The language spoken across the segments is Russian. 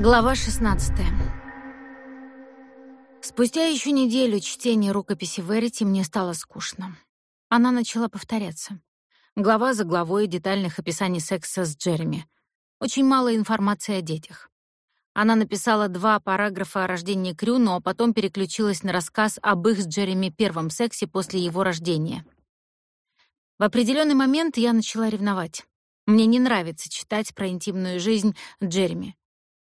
Глава 16. Спустя еще неделю чтения рукописи Верити мне стало скучно. Она начала повторяться. Глава за главой детальных описаний секса с Джереми. Очень мало информации о детях. Она написала два параграфа о рождении Крю, но потом переключилась на рассказ об их с Джереми первом сексе после его рождения. В определенный момент я начала ревновать. Мне не нравится читать про интимную жизнь Джереми.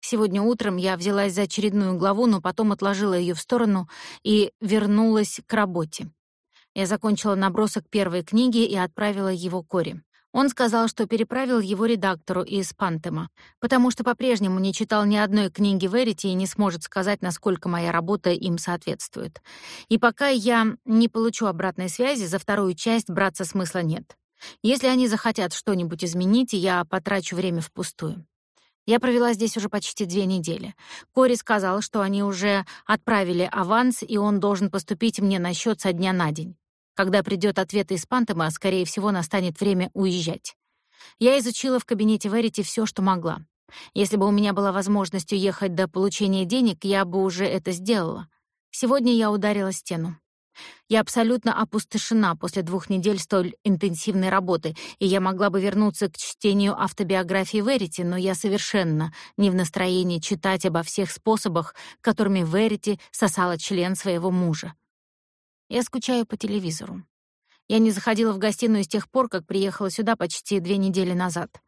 Сегодня утром я взялась за очередную главу, но потом отложила ее в сторону и вернулась к работе. Я закончила набросок первой книги и отправила его Кори. Он сказал, что переправил его редактору из Пантема, потому что по-прежнему не читал ни одной книги Верити и не сможет сказать, насколько моя работа им соответствует. И пока я не получу обратной связи, за вторую часть браться смысла нет. Если они захотят что-нибудь изменить, я потрачу время впустую. Я провела здесь уже почти две недели. Кори сказал, что они уже отправили аванс, и он должен поступить мне на счет со дня на день. Когда придет ответ из Пантема, скорее всего, настанет время уезжать. Я изучила в кабинете Верити все, что могла. Если бы у меня была возможность уехать до получения денег, я бы уже это сделала. Сегодня я ударила стену. Я абсолютно опустошена после двух недель столь интенсивной работы, и я могла бы вернуться к чтению автобиографии Верити, но я совершенно не в настроении читать обо всех способах, которыми Верити сосала член своего мужа. Я скучаю по телевизору. Я не заходила в гостиную с тех пор, как приехала сюда почти две недели назад.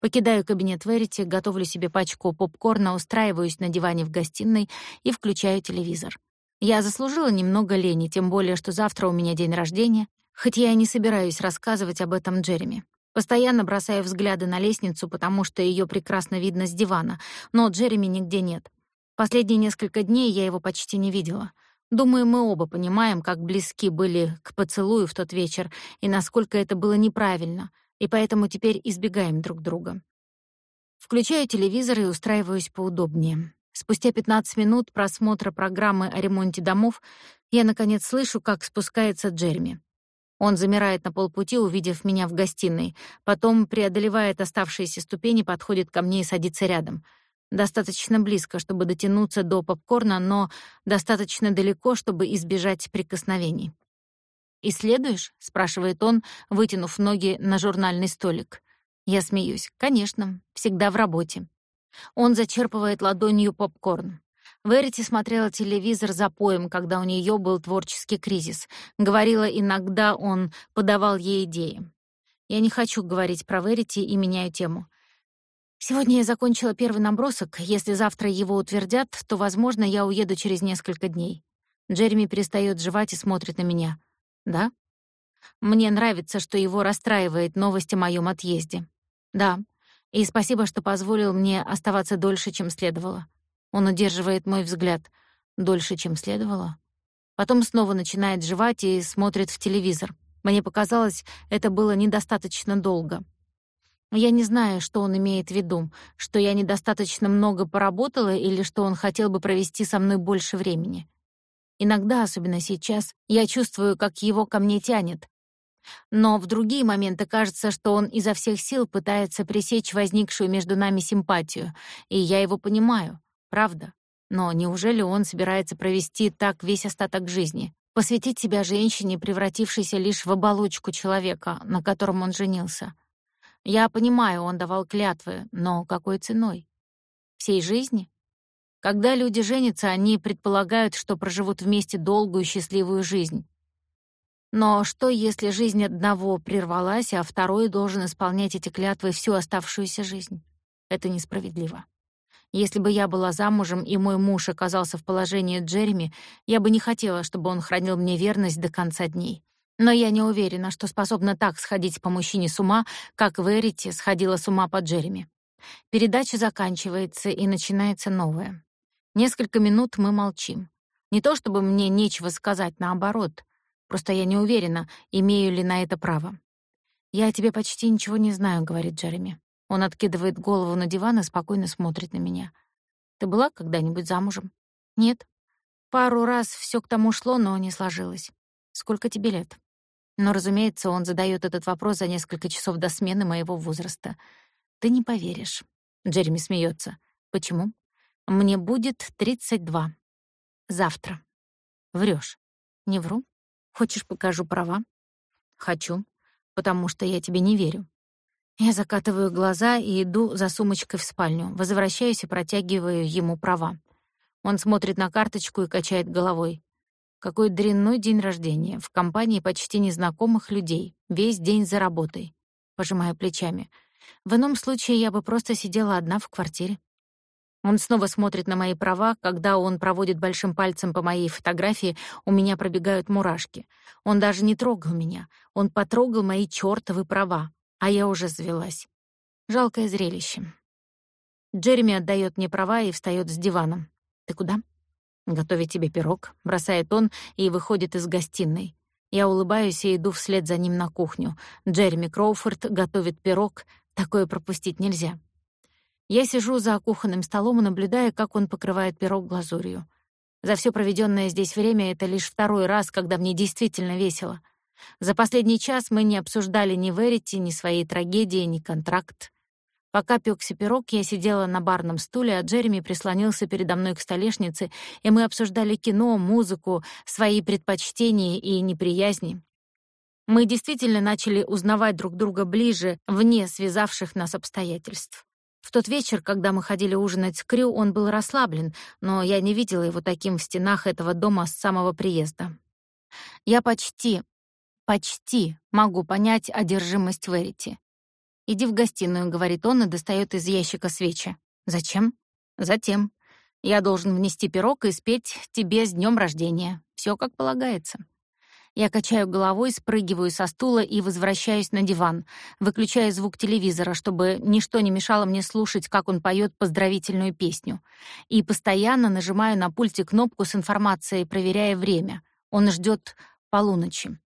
Покидаю кабинет Верити, готовлю себе пачку попкорна, устраиваюсь на диване в гостиной и включаю телевизор. Я заслужила немного лени, тем более, что завтра у меня день рождения, хоть я и не собираюсь рассказывать об этом Джереми. Постоянно бросаю взгляды на лестницу, потому что ее прекрасно видно с дивана, но Джереми нигде нет. Последние несколько дней я его почти не видела. Думаю, мы оба понимаем, как близки были к поцелую в тот вечер и насколько это было неправильно, и поэтому теперь избегаем друг друга. Включаю телевизор и устраиваюсь поудобнее. Спустя 15 минут просмотра программы о ремонте домов я наконец слышу, как спускается Джереми. Он замирает на полпути, увидев меня в гостиной, потом преодолевает оставшиеся ступени, подходит ко мне и садится рядом. Достаточно близко, чтобы дотянуться до попкорна, но достаточно далеко, чтобы избежать прикосновений. «Исследуешь?» — спрашивает он, вытянув ноги на журнальный столик. Я смеюсь. «Конечно, всегда в работе». Он зачерпывает ладонью попкорн. Верити смотрела телевизор за поем, когда у нее был творческий кризис. Говорила, иногда он подавал ей идеи. Я не хочу говорить про Верити и меняю тему. Сегодня я закончила первый набросок. Если завтра его утвердят, то, возможно, я уеду через несколько дней. Джереми перестает жевать и смотрит на меня. Да? Мне нравится, что его расстраивает новость о моем отъезде. Да. И спасибо, что позволил мне оставаться дольше, чем следовало. Он удерживает мой взгляд. Дольше, чем следовало. Потом снова начинает жевать и смотрит в телевизор. Мне показалось, это было недостаточно долго. Я не знаю, что он имеет в виду, что я недостаточно много поработала или что он хотел бы провести со мной больше времени. Иногда, особенно сейчас, я чувствую, как его ко мне тянет, но в другие моменты кажется, что он изо всех сил пытается пресечь возникшую между нами симпатию, и я его понимаю, правда. Но неужели он собирается провести так весь остаток жизни? Посвятить себя женщине, превратившейся лишь в оболочку человека, на котором он женился? Я понимаю, он давал клятвы, но какой ценой? Всей жизни? Когда люди женятся, они предполагают, что проживут вместе долгую счастливую жизнь. Но что, если жизнь одного прервалась, а второй должен исполнять эти клятвы всю оставшуюся жизнь? Это несправедливо. Если бы я была замужем и мой муж оказался в положении Джереми, я бы не хотела, чтобы он хранил мне верность до конца дней. Но я не уверена, что способна так сходить по мужчине с ума, как Верити сходила с ума по Джереми. Передача заканчивается, и начинается новая. Несколько минут мы молчим. Не то чтобы мне нечего сказать, наоборот. Просто я не уверена, имею ли на это право. «Я о тебе почти ничего не знаю», — говорит Джереми. Он откидывает голову на диван и спокойно смотрит на меня. «Ты была когда-нибудь замужем?» «Нет». Пару раз все к тому шло, но не сложилось. «Сколько тебе лет?» Но, разумеется, он задает этот вопрос за несколько часов до смены моего возраста. «Ты не поверишь». Джереми смеется. «Почему?» Мне будет 32. Завтра. Врешь. Не вру. Хочешь, покажу права? Хочу, потому что я тебе не верю. Я закатываю глаза и иду за сумочкой в спальню, возвращаюсь и протягиваю ему права. Он смотрит на карточку и качает головой. Какой дрянной день рождения, в компании почти незнакомых людей, весь день за работой. Пожимаю плечами. В ином случае я бы просто сидела одна в квартире. Он снова смотрит на мои права, когда он проводит большим пальцем по моей фотографии, у меня пробегают мурашки. Он даже не трогал меня, он потрогал мои чёртовы права, а я уже завелась. Жалкое зрелище. Джереми отдает мне права и встает с дивана. «Ты куда?» «Готовить тебе пирог», — бросает он и выходит из гостиной. Я улыбаюсь и иду вслед за ним на кухню. Джереми Кроуфорд готовит пирог, такое пропустить нельзя. Я сижу за кухонным столом и наблюдаю, как он покрывает пирог глазурью. За все проведенное здесь время это лишь второй раз, когда мне действительно весело — за последний час мы не обсуждали ни Верити, ни своей трагедии, ни контракт. Пока пёкся пирог, я сидела на барном стуле, а Джереми прислонился передо мной к столешнице, и мы обсуждали кино, музыку, свои предпочтения и неприязни. Мы действительно начали узнавать друг друга ближе, вне связавших нас обстоятельств. В тот вечер, когда мы ходили ужинать с Крю, он был расслаблен, но я не видела его таким в стенах этого дома с самого приезда. Я почти, Почти могу понять одержимость Верити. «Иди в гостиную», — говорит он и достает из ящика свечи. «Зачем?» «Затем. Я должен внести пирог и спеть тебе с днем рождения. Все как полагается». Я качаю головой, спрыгиваю со стула и возвращаюсь на диван, выключаю звук телевизора, чтобы ничто не мешало мне слушать, как он поет поздравительную песню. И постоянно нажимаю на пульте кнопку с информацией, проверяя время. Он ждет полуночи.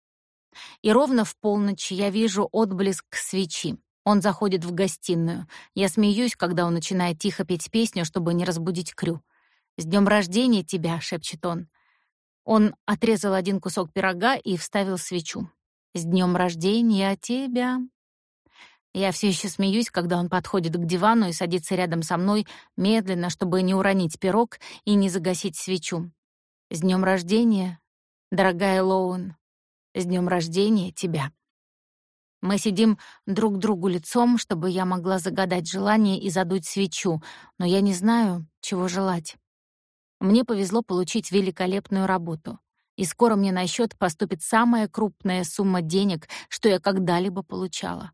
И ровно в полночь я вижу отблеск свечи. Он заходит в гостиную. Я смеюсь, когда он начинает тихо петь песню, чтобы не разбудить Крю. «С днем рождения тебя!» — шепчет он. Он отрезал один кусок пирога и вставил свечу. «С днем рождения тебя!» Я все еще смеюсь, когда он подходит к дивану и садится рядом со мной, медленно, чтобы не уронить пирог и не загасить свечу. «С днем рождения, дорогая Лоун!» С днем рождения тебя. Мы сидим друг к другу лицом, чтобы я могла загадать желание и задуть свечу, но я не знаю, чего желать. Мне повезло получить великолепную работу, и скоро мне на счет поступит самая крупная сумма денег, что я когда-либо получала.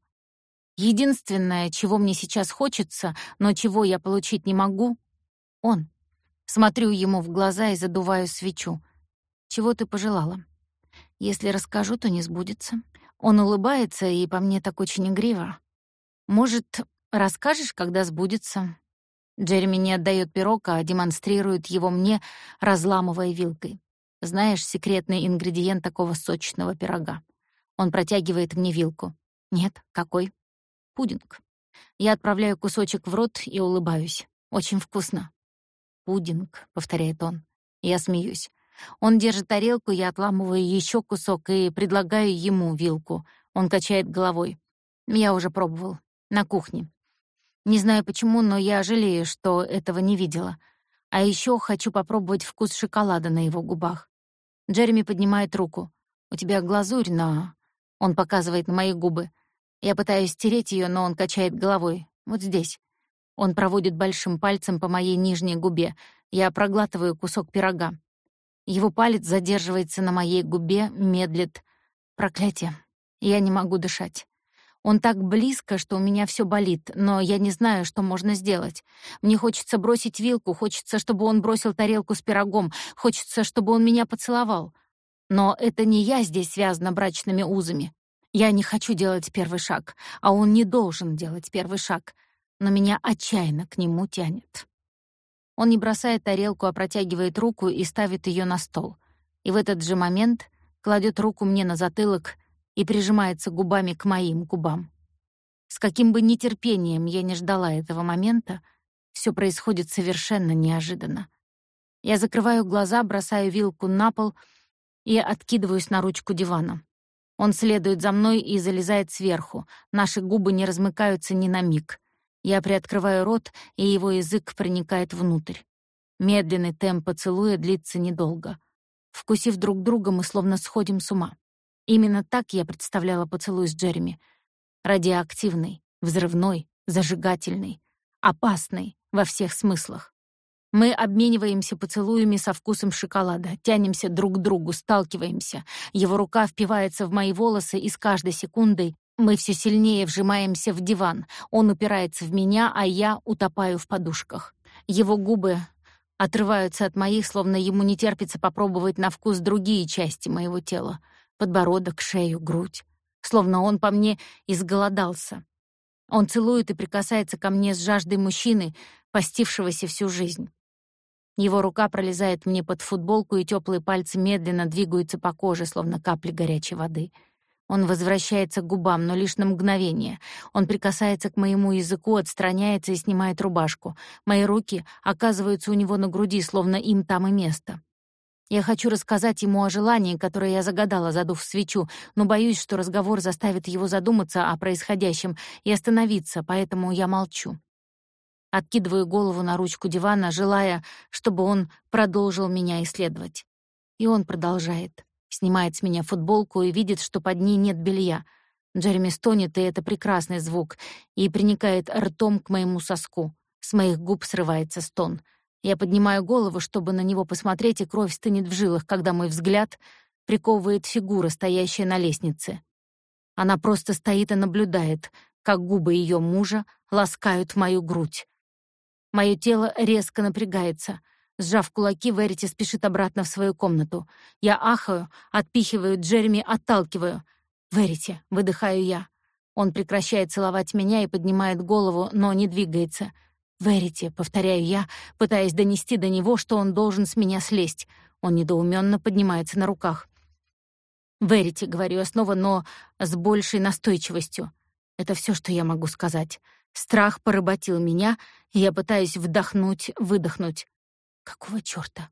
Единственное, чего мне сейчас хочется, но чего я получить не могу — он. Смотрю ему в глаза и задуваю свечу. Чего ты пожелала? Если расскажу, то не сбудется. Он улыбается, и по мне так очень игриво. Может, расскажешь, когда сбудется? Джереми не отдает пирог, а демонстрирует его мне, разламывая вилкой. Знаешь, секретный ингредиент такого сочного пирога. Он протягивает мне вилку. Нет, какой? Пудинг. Я отправляю кусочек в рот и улыбаюсь. Очень вкусно. Пудинг, повторяет он. Я смеюсь. Он держит тарелку, я отламываю еще кусок и предлагаю ему вилку. Он качает головой. Я уже пробовал. На кухне. Не знаю почему, но я жалею, что этого не видела. А еще хочу попробовать вкус шоколада на его губах. Джереми поднимает руку. «У тебя глазурь на...» Он показывает на мои губы. Я пытаюсь стереть ее, но он качает головой. «Вот здесь». Он проводит большим пальцем по моей нижней губе. Я проглатываю кусок пирога. Его палец задерживается на моей губе, медлит. Проклятие. Я не могу дышать. Он так близко, что у меня все болит, но я не знаю, что можно сделать. Мне хочется бросить вилку, хочется, чтобы он бросил тарелку с пирогом, хочется, чтобы он меня поцеловал. Но это не я здесь связана брачными узами. Я не хочу делать первый шаг, а он не должен делать первый шаг. Но меня отчаянно к нему тянет. Он не бросает тарелку, а протягивает руку и ставит ее на стол. И в этот же момент кладет руку мне на затылок и прижимается губами к моим губам. С каким бы нетерпением я не ждала этого момента, все происходит совершенно неожиданно. Я закрываю глаза, бросаю вилку на пол и откидываюсь на ручку дивана. Он следует за мной и залезает сверху. Наши губы не размыкаются ни на миг. Я приоткрываю рот, и его язык проникает внутрь. Медленный темп поцелуя длится недолго. Вкусив друг друга, мы словно сходим с ума. Именно так я представляла поцелуй с Джереми. Радиоактивный, взрывной, зажигательный, опасный во всех смыслах. Мы обмениваемся поцелуями со вкусом шоколада, тянемся друг к другу, сталкиваемся. Его рука впивается в мои волосы, и с каждой секундой мы все сильнее вжимаемся в диван. Он упирается в меня, а я утопаю в подушках. Его губы отрываются от моих, словно ему не терпится попробовать на вкус другие части моего тела. Подбородок, шею, грудь. Словно он по мне изголодался. Он целует и прикасается ко мне с жаждой мужчины, постившегося всю жизнь. Его рука пролезает мне под футболку, и теплые пальцы медленно двигаются по коже, словно капли горячей воды. Он возвращается к губам, но лишь на мгновение. Он прикасается к моему языку, отстраняется и снимает рубашку. Мои руки оказываются у него на груди, словно им там и место. Я хочу рассказать ему о желании, которое я загадала, задув свечу, но боюсь, что разговор заставит его задуматься о происходящем и остановиться, поэтому я молчу. Откидываю голову на ручку дивана, желая, чтобы он продолжил меня исследовать. И он продолжает. Снимает с меня футболку и видит, что под ней нет белья. Джереми стонет, и это прекрасный звук, и приникает ртом к моему соску. С моих губ срывается стон. Я поднимаю голову, чтобы на него посмотреть, и кровь стынет в жилах, когда мой взгляд приковывает фигура, стоящая на лестнице. Она просто стоит и наблюдает, как губы ее мужа ласкают мою грудь. Моё тело резко напрягается. Сжав кулаки, Верити спешит обратно в свою комнату. Я ахаю, отпихиваю Джереми, отталкиваю. «Верити», — выдыхаю я. Он прекращает целовать меня и поднимает голову, но не двигается. «Верити», — повторяю я, пытаясь донести до него, что он должен с меня слезть. Он недоуменно поднимается на руках. «Верити», — говорю я снова, но с большей настойчивостью. Это все, что я могу сказать. Страх поработил меня, и я пытаюсь вдохнуть, выдохнуть. Какого чёрта?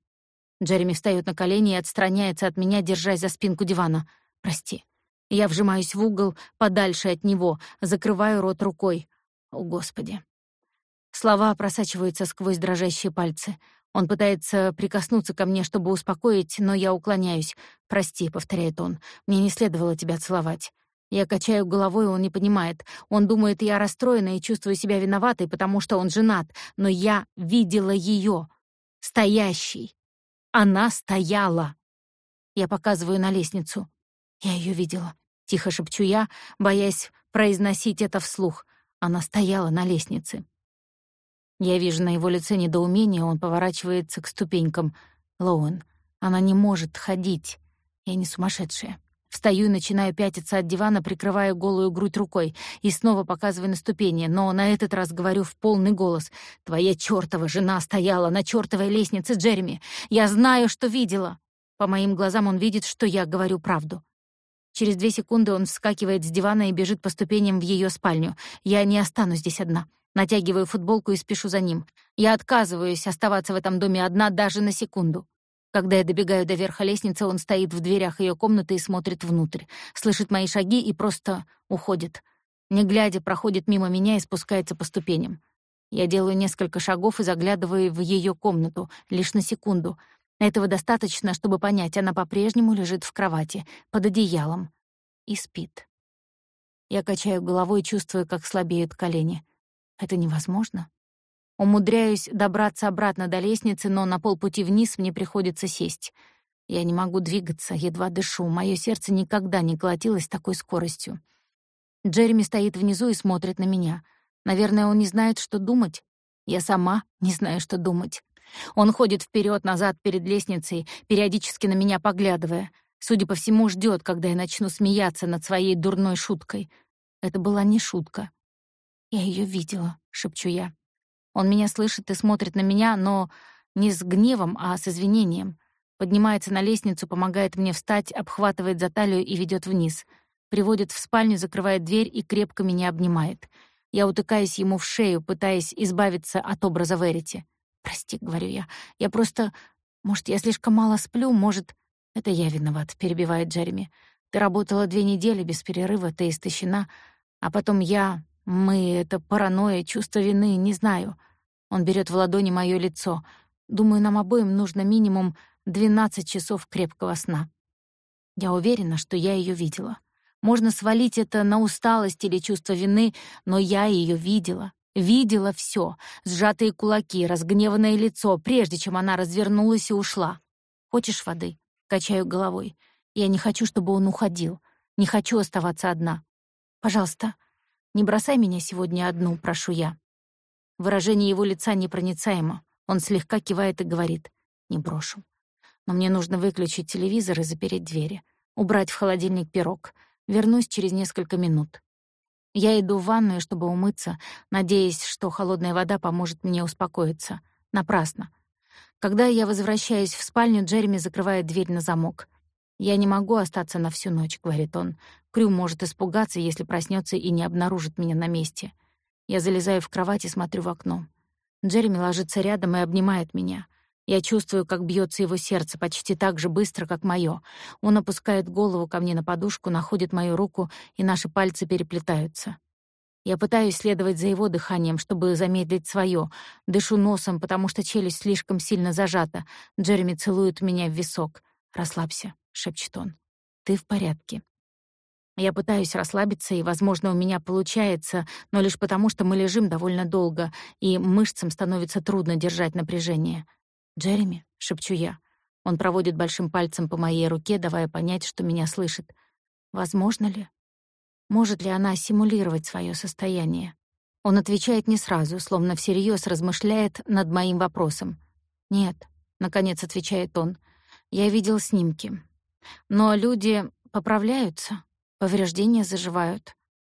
Джереми встаёт на колени и отстраняется от меня, держась за спинку дивана. «Прости». Я вжимаюсь в угол, подальше от него, закрываю рот рукой. О, Господи. Слова просачиваются сквозь дрожащие пальцы. Он пытается прикоснуться ко мне, чтобы успокоить, но я уклоняюсь. «Прости», — повторяет он, — «мне не следовало тебя целовать». Я качаю головой, он не понимает. Он думает, я расстроена и чувствую себя виноватой, потому что он женат. Но я видела ее, стоящей. Она стояла. Я показываю на лестницу. Я ее видела. Тихо шепчу я, боясь произносить это вслух. Она стояла на лестнице. Я вижу на его лице недоумение, он поворачивается к ступенькам. Лоуэн, она не может ходить. Я не сумасшедшая. Встаю и начинаю пятиться от дивана, прикрывая голую грудь рукой, и снова показываю на ступени, но на этот раз говорю в полный голос. «Твоя чёртова жена стояла на чёртовой лестнице, Джереми! Я знаю, что видела!» По моим глазам он видит, что я говорю правду. Через две секунды он вскакивает с дивана и бежит по ступеням в её спальню. Я не останусь здесь одна. Натягиваю футболку и спешу за ним. Я отказываюсь оставаться в этом доме одна даже на секунду. Когда я добегаю до верха лестницы, он стоит в дверях ее комнаты и смотрит внутрь, слышит мои шаги и просто уходит. Не глядя, проходит мимо меня и спускается по ступеням. Я делаю несколько шагов и заглядываю в ее комнату, лишь на секунду. Этого достаточно, чтобы понять, она по-прежнему лежит в кровати, под одеялом, и спит. Я качаю головой, чувствую, как слабеют колени. Это невозможно. Умудряюсь добраться обратно до лестницы, но на полпути вниз мне приходится сесть. Я не могу двигаться, едва дышу, мое сердце никогда не колотилось такой скоростью. Джереми стоит внизу и смотрит на меня. Наверное, он не знает, что думать. Я сама не знаю, что думать. Он ходит вперед назад перед лестницей, периодически на меня поглядывая. Судя по всему, ждет, когда я начну смеяться над своей дурной шуткой. Это была не шутка. «Я ее видела», — шепчу я. Он меня слышит и смотрит на меня, но не с гневом, а с извинением. Поднимается на лестницу, помогает мне встать, обхватывает за талию и ведет вниз. Приводит в спальню, закрывает дверь и крепко меня обнимает. Я утыкаюсь ему в шею, пытаясь избавиться от образа Верити. «Прости», — говорю я, — «я просто... Может, я слишком мало сплю, может...» «Это я виноват», — перебивает Джереми. «Ты работала две недели без перерыва, ты истощена, а потом я... Мы — это паранойя, чувство вины, не знаю. Он берет в ладони мое лицо. Думаю, нам обоим нужно минимум 12 часов крепкого сна. Я уверена, что я ее видела. Можно свалить это на усталость или чувство вины, но я ее видела. Видела все: сжатые кулаки, разгневанное лицо, прежде чем она развернулась и ушла. «Хочешь воды?» — качаю головой. «Я не хочу, чтобы он уходил. Не хочу оставаться одна. Пожалуйста, не бросай меня сегодня одну, прошу я». Выражение его лица непроницаемо. Он слегка кивает и говорит «Не брошу». Но мне нужно выключить телевизор и запереть двери, убрать в холодильник пирог. Вернусь через несколько минут. Я иду в ванную, чтобы умыться, надеясь, что холодная вода поможет мне успокоиться. Напрасно. Когда я возвращаюсь в спальню, Джереми закрывает дверь на замок. «Я не могу остаться на всю ночь», — говорит он. «Крю может испугаться, если проснется и не обнаружит меня на месте». Я залезаю в кровать и смотрю в окно. Джереми ложится рядом и обнимает меня. Я чувствую, как бьется его сердце почти так же быстро, как мое. Он опускает голову ко мне на подушку, находит мою руку, и наши пальцы переплетаются. Я пытаюсь следовать за его дыханием, чтобы замедлить свое. Дышу носом, потому что челюсть слишком сильно зажата. Джереми целует меня в висок. «Расслабься», — шепчет он. «Ты в порядке». Я пытаюсь расслабиться, и, возможно, у меня получается, но лишь потому, что мы лежим довольно долго, и мышцам становится трудно держать напряжение. «Джереми», — шепчу я. Он проводит большим пальцем по моей руке, давая понять, что меня слышит. «Возможно ли? Может ли она симулировать свое состояние?» Он отвечает не сразу, словно всерьез размышляет над моим вопросом. «Нет», — наконец отвечает он, — «я видел снимки. Но люди поправляются, повреждения заживают.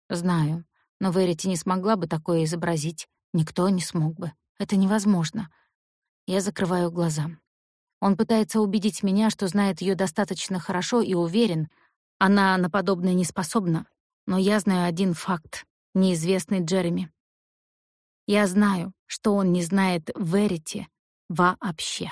Знаю, но Верити не смогла бы такое изобразить. Никто не смог бы. Это невозможно. Я закрываю глаза. Он пытается убедить меня, что знает ее достаточно хорошо и уверен, она на подобное не способна. Но я знаю один факт, неизвестный Джереми. Я знаю, что он не знает Верити вообще.